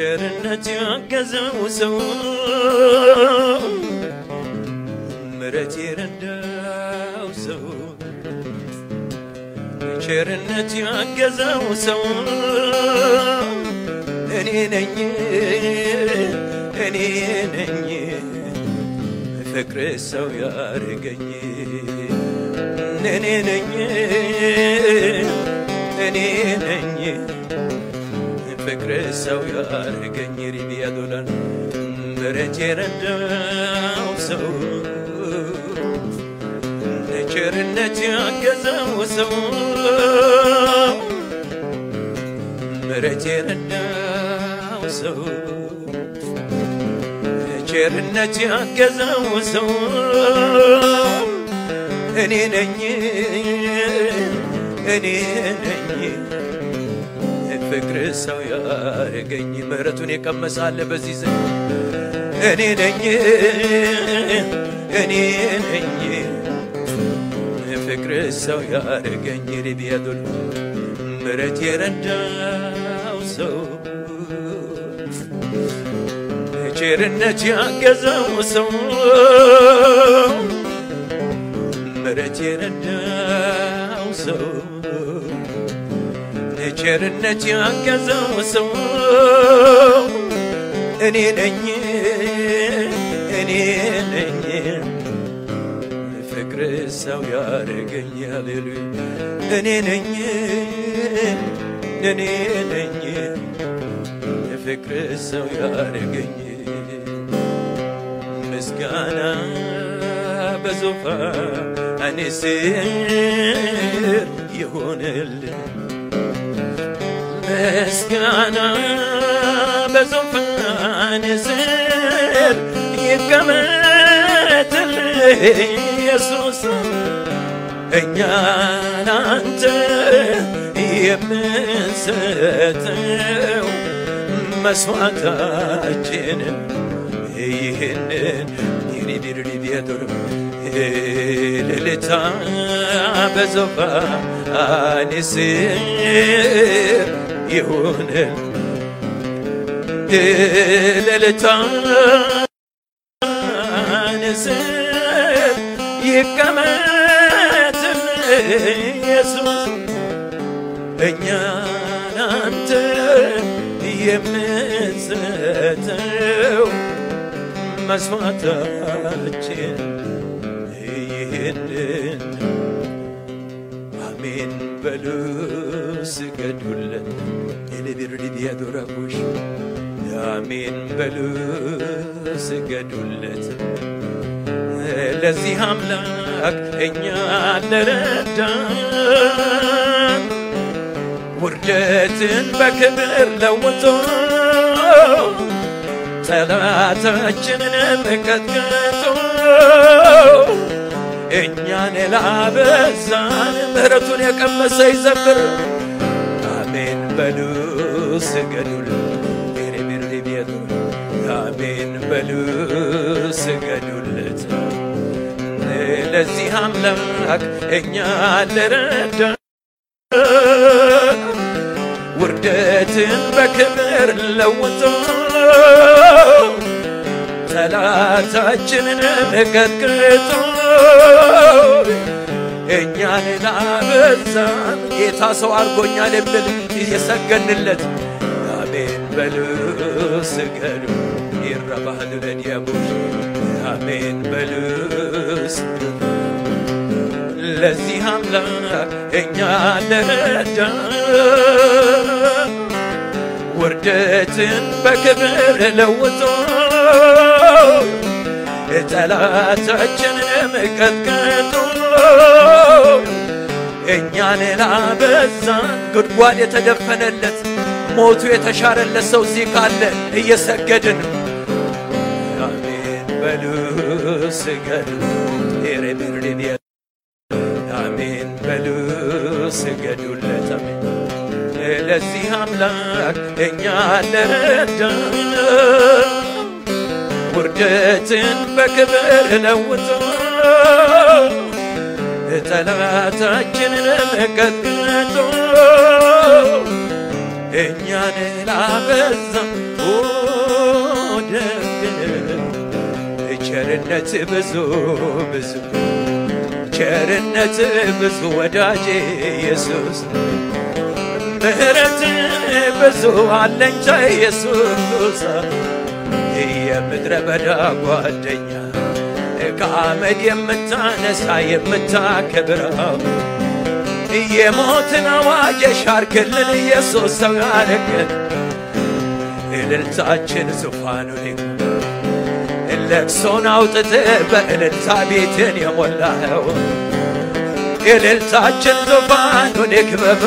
ቸርነት ያገዘው ሰው ምረት የረዳው ሰው ቸርነት ያገዘው ሰው እኔ ነኝ እኔ ነኝ ፍቅር ሰው ያርገኝ እኔ ነኝ እኔ ነኝ ፍቅር ሰው ያርገኝ ሪቢያ ዶላር ምረት የረዳው ሰው። ቸርነት ያገዘው ሰው ምረት የረዳው ሰው። ቸርነት ያገዘው ሰው እኔ ነኝ እኔ ነኝ ፍቅር ሰው ያረገኝ ምሕረቱን የቀመሳለ በዚህ ዘ እኔ ነኝ እኔ ነኝ። ፍቅር ሰው ያረገኝ ሪቢያዶል ምሕረት የረዳው ሰው ቸርነት ያገዘው ሰው ምሕረት የረዳው ሰው ቸርነት ያገዘው ሰው እኔ ነኝ እኔ ነኝ። ፍቅር ሰው ሃሌሉያ እኔ ነኝ እኔ ነኝ። ፍቅር ሰው ያረገኝ ምስጋና በዙፋን ስር ይሆንልን ምስጋና በዙፋን ስር ይቀመጥልህ ኢየሱስ። እኛ ላንተ የምንሰጠው መስዋዕታችንን ይህንን ልልታ በዙፋን ስር ይሁንን ልልታ ስር ይቀመጥል ኢየሱስ እኛ ላንተ የምንሰጠው መስዋዕታችን ይህንን አሜን በሉ ስገዱለት ኤሌቢርዲቢያዶራቦሽ አሜን በሉ ስገዱለት። ለዚህ አምላክ እኛ ለረዳን። ውርደትን በክብር ለውጦ ጠላታችንን ቀጥቅጦ እኛን ላበዛን። ምሕረቱን የቀመሰ ይዘምር። ስገዱል ሬቤርቤቤቱ አሜን በሉ ስገዱለት። ለዚህ አምላክ እኛ ለረዳ ውርደትን በክብር ለውጦ ጠላታችንን ቀጥቅጦ እኛን ላበዛን። ጌታ ሰው አድርጎኛል የምል የሰገንለት በሉ ስገዱ ይረባህል ለዲያቦች አሜን በሉስ ለዚህ አምላክ እኛ ለረዳ። ውርደትን በክብር ለውጦ ጠላታችንን ቀጥቅጦ እኛን ላበዛን ጉድጓድ የተደፈነለት ሞቱ የተሻረለት ሰው እዚህ ካለ እየሰገድን አሜን በሉ ስገዱ አሜን በሉ ስገዱለት አሜን ለዚህ አምላክ እኛ ለረዳን ውርደትን በክብር ለውጦ ጠላታችንን ቀጥቅጦ እኛን ላበዛ ቸርነት ብዙ ብዙ ቸርነት ብዙ ወዳጅ ኢየሱስ። ምሕረት ብዙ አለንቻ ኢየሱስ። የምድረ በዳ ጓደኛ ከአመድ የምታነሳ የምታከብረው የሞትን አዋጅ የሻርክልን ኢየሱስ ሰው ያደረገን እልልታችን ይሁን ለቅሶን አውጥተ በእልልታ ቤትን የሞላኸው እልልታችን ዙፋኑን ይክበብ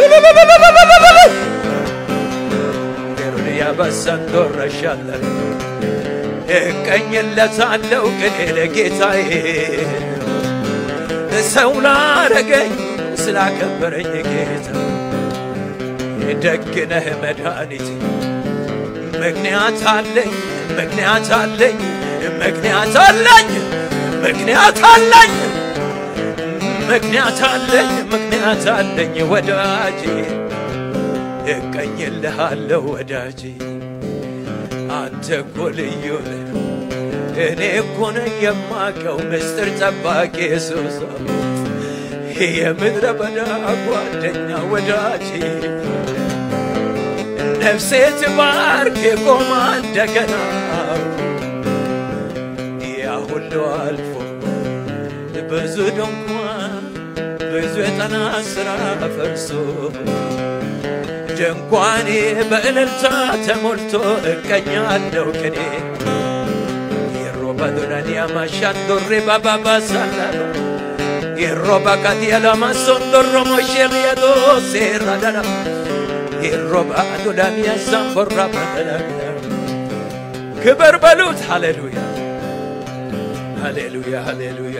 ገሩን ያበሰንዶ ረሻለን እቀኝለታለው ቅኔ ለጌታዬ ሰው ላረገኝ ስላከበረኝ ጌታ ደግነህ መድኃኒት ምክንያት አለኝ ምክንያት አለኝ ምክንያት አለኝ ምክንያት አለኝ ምክንያት አለኝ ምክንያት አለኝ ወዳጄ። እቀኝልሃለሁ ወዳጄ አንተ እኮ ልዩ እኔ እኮ ነኝ የማቀው ምስጢር ጠባቂ ኢየሱስ የምድረ በዳ ጓደኛ ወዳጄ ነፍሴ ትባርክ የቆማ እንደገና። ያ ሁሉ አልፎ ብዙ ድንኳን ብዙ የጠና ስራ ፈርሶ ድንኳኔ በእልልታ ተሞልቶ እቀኛለሁ ቅኔ። የሮባ ዶላንያ ማሻንዶሬ ባባባ ሳላሎ የሮባ ካቲያላማ ሶንዶሮ ሞሼሪያዶ ሴራዳዳ የሮባ ዶላንያ ሳንቦራ ባደላጋ ክበር በሉት ሃሌሉያ ሃሌሉያ ሃሌሉያ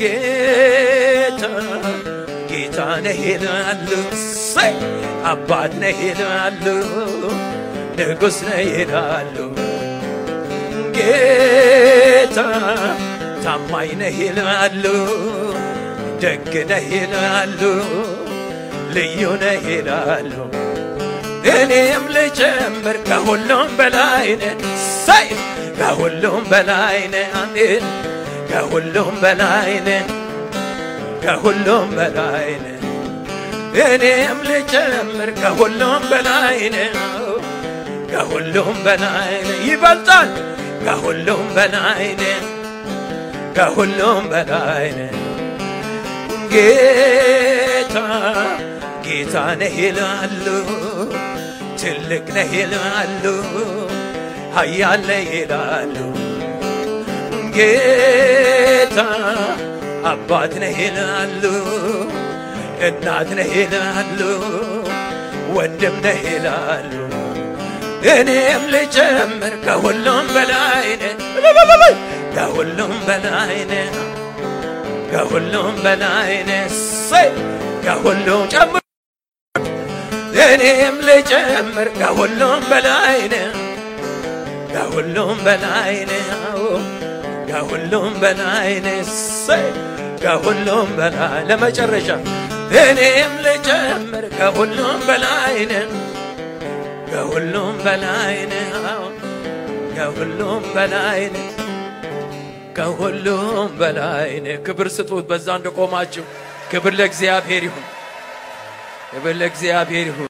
ጌታ ጌታ ነህ ሰይ አባት ነህ ይላሉ ንጉሥ ነህ ይላሉ ጌታ ታማኝ ነህ ይላሉ ደግ ነህ ይላሉ ልዩ ነህ ይላሉ እኔም ልጨምር ከሁሉም በላይ ነህ ሰይ ከሁሉም በላይ ነህ አሜን ከሁሉም በላይ ነህ ከሁሉም በላይ ነህ። እኔም ልጨምር ከሁሉም በላይ ነህ ከሁሉም በላይ ነህ። ይበልጣል ከሁሉም በላይ ነህ ከሁሉም በላይ ጌታ ጌታ ነህ ይላሉ ትልቅ ነህ ይላሉ ኃያል ነህ ይላሉ። ጌታ አባት ነህ ይላሉ እናት ነህ ይላሉ ወንድም ነህ ይላሉ። እኔም ልጨምር ከሁሉም በላይ ነህ ከሁሉም በላይ ነህ ከሁሉም በላይ ነህ። ሰይ! ከሁሉም ጨምር እኔም ልጨምር። ከሁሉም በላይ ነህ ከሁሉም በላይ ነህ። ከሁሉም በላይ ነህ። ከሁሉም በላይ ለመጨረሻ እኔም ልጨምር። ከሁሉም በላይ ከሁሉም በላይ ከሁሉም በላይ ከሁሉም በላይ ክብር ስጡት በዛ እንደቆማችሁ። ክብር ለእግዚአብሔር ይሁን። ክብር ለእግዚአብሔር ይሁን